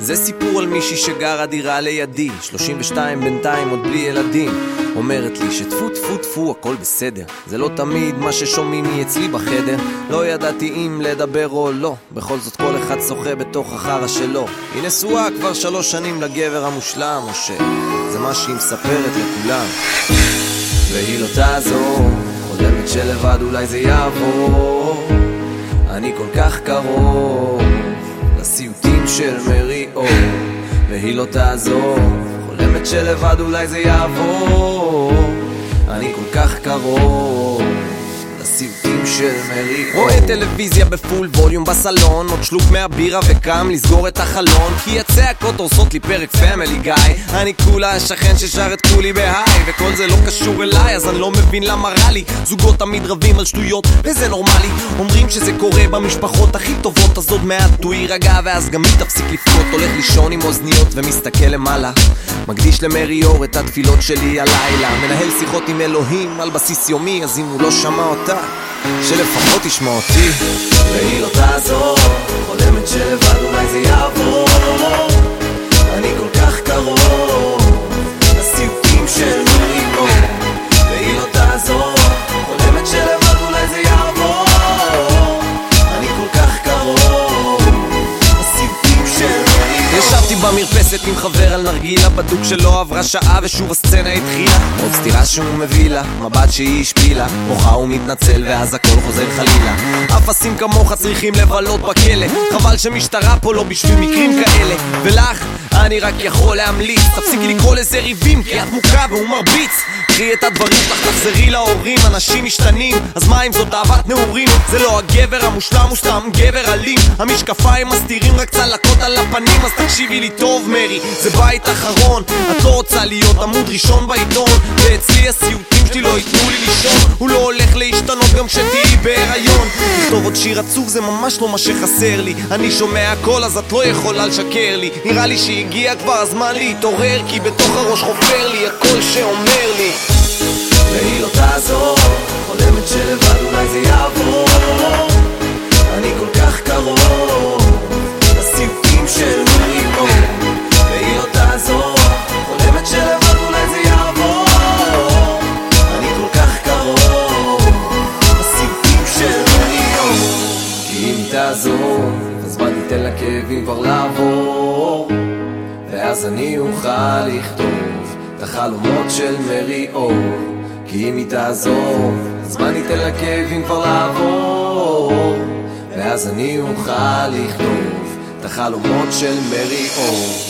זה סיפור על מישהי שגרה דירה לידי. 32 בינתיים עוד בלי ילדים. אומרת לי שטפו טפו טפו הכל בסדר. זה לא תמיד מה ששומעים מאצלי בחדר. לא ידעתי אם לדבר או לא. בכל זאת כל אחד שוחה בתוך החרא שלו. היא נשואה כבר שלוש שנים לגבר המושלם או שזה מה שהיא מספרת לכולם. והיא לא תעזור. חולמת שלבד אולי זה יעבור. אני כל כך קרוב לסיוטים של מריאו והיא לא תעזור. חולמת שלבד אולי זה יעבור. אני כל כך קרוב לסיוטים של מריאו רואה טלוויזיה בפול ווליום בסלון עוד שלוק מהבירה וקם לסגור את החלון. כי הצעקות הורסות לי פרק פמילי גיא. אני כולה השכן ששר את כולי בהיי וכל זה לא קשור אליי אז אני לא מבין למה רע לי. זוגות תמיד רבים על שטויות וזה נורמלי. אומרים שזה קורה במשפחות הכי טובות אז עוד מעט הוא יירגע ואז גם היא תפסיק לבכות. הולך לישון עם אוזניות ומסתכל למעלה. מקדיש למרי אור את התפילות שלי הלילה. מנהל שיחות עם אלוהים על בסיס יומי אז אם הוא לא שמע אותה שלפחות ישמע אותי. והיא לא במרפסת עם חבר על נרגילה בדוק שלא עברה שעה ושוב הסצנה התחילה. עוד סטירה שהוא מביא לה, מבט שהיא השפילה. בוכה ומתנצל ואז הכל חוזר חלילה. אפסים כמוך צריכים לבלות בכלא. חבל שמשטרה פה לא בשביל מקרים כאלה. ולך אני רק יכול להמליץ. תפסיקי לקרוא לזה ריבים כי את מוכה והוא מרביץ. קחי את הדברים שלך תחזרי להורים אנשים משתנים. אז מה אם זאת אהבת נעורים? זה לא הגבר המושלם הוא סתם גבר אלים. המשקפיים מסתירים רק צלקות על הפנים אז תקשיבי לי טוב מרי. זה בית אחרון. את לא רוצה להיות עמוד ראשון בעיתון ואצלי הסיוטים שלי לא ייתנו לי לישון. הוא לא הולך להשתנות גם כשתהיי בהיריון. לכתוב עוד שיר עצוב זה ממש לא מה שחסר לי. אני שומע הכל אז את לא יכולה לשקר לי. נראה לי שהגיע כבר הזמן להתעורר כי בתוך הראש חופר לי הקול שאומר לי. והיא לא תעזור חולמת שלבד אולי זה יעבור. אני כל כך קרוב אז מה ניתן לכאבים כבר לעבור? ואז אני אוכל לכתוב את החלומות של מריאו כי אם היא תעזור, אז מה ניתן לכאבים כבר לעבור? ואז אני אוכל לכתוב את החלומות של מריאו